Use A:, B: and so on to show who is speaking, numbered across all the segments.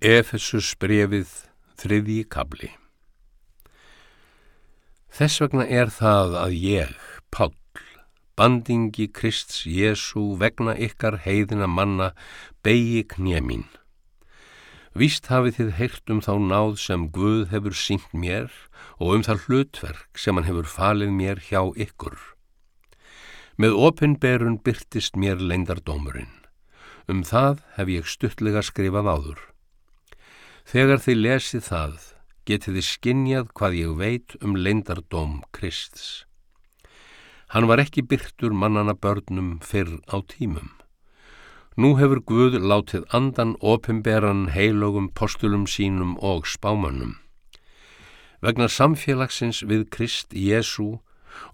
A: Efesus brefið þriðji kabli Þess vegna er það að ég, Páll, bandingi Krists Jésu vegna ykkar heiðina manna, beigi knjemín. Víst hafið þið heyrt um þá náð sem Guð hefur sínt mér og um það hlutverk sem hann hefur falið mér hjá ykkur. Með opinberun byrtist mér leindardómurinn. Um það hef ég stuttlega skrifað áður. Þegar þið lesið það, getið þið skinnjað hvað ég veit um leindardóm Krists. Hann var ekki byrtur mannana börnum fyrr á tímum. Nú hefur Guð látið andan opimberan heilogum postulum sínum og spámanum. Vegna samfélagsins við Krist Jésu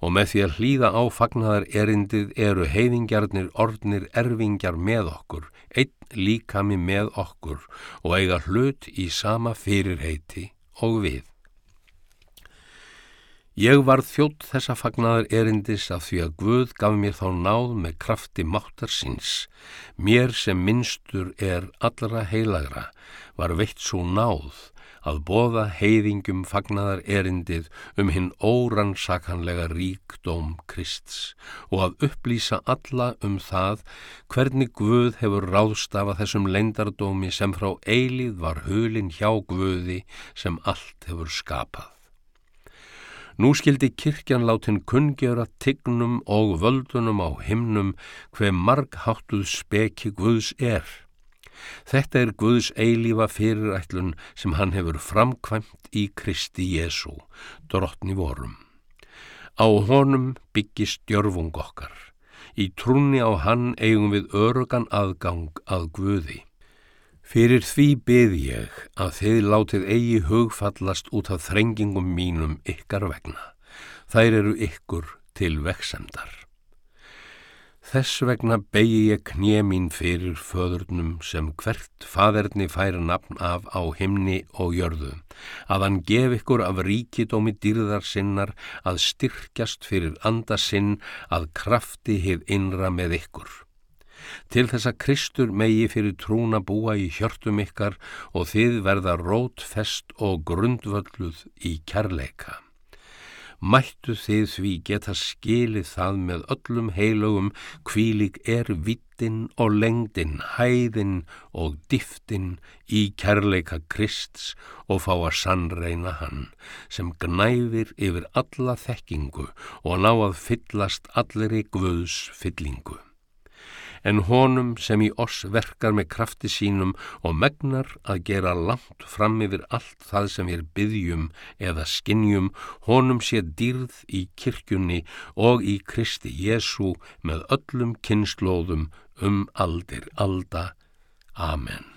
A: og með því að hlýða á fagnar erindið eru heiðingjarnir ornir erfingjar með okkur, einn líkami með okkur og eiga hlut í sama fyrirheiti og við. Ég var þjótt þessa fagnaðar erindis af því að Guð gaf mér þá náð með krafti máttar síns. Mér sem minnstur er allra heilagra var veitt svo náð að boða heiðingum fagnaðar erindið um hinn óransakanlega ríkdóm Krists og að upplýsa alla um það hvernig Guð hefur ráðstafa þessum leindardómi sem frá eilið var hulin hjá Guði sem allt hefur skapað. Nú skildi kirkjan látin kunngjöra tignum og völdunum á himnum hver margháttuð speki Guðs er. Þetta er Guðs eilífa fyrirætlun sem hann hefur framkvæmt í Kristi Jésu, drottni vorum. Á honum byggist djörfung okkar. Í trúni á hann eigum við örugan aðgang að Guði. Fyrir því byð ég að þið látið eigi hugfallast út af þrengingum mínum ykkar vegna. Þær eru ykkur til veksemdar. Þess vegna begi ég knje mín fyrir föðurnum sem hvert faderni færa nafn af á himni og jörðu, að hann gef ykkur af ríkidómi dýrðar sinnar að styrkjast fyrir andasinn að krafti hið innra með ykkur til þess að Kristur megi fyrir trúna búa í hjörtum ykkar og þið verða rótfest og grundvölluð í kærleika. Mættu þið því geta skilið það með öllum heilugum kvílig er vittin og lengdin, hæðin og diftin í kærleika Krists og fá að sannreina hann sem gnæfir yfir alla þekkingu og ná að fyllast allir í Guðs fyllingu en honum sem í oss verkar með krafti sínum og megnar að gera langt fram yfir allt það sem við byggjum eða skinnjum, honum sé dýrð í kirkjunni og í Kristi Jésu með öllum kynnslóðum um aldir alda. Amen.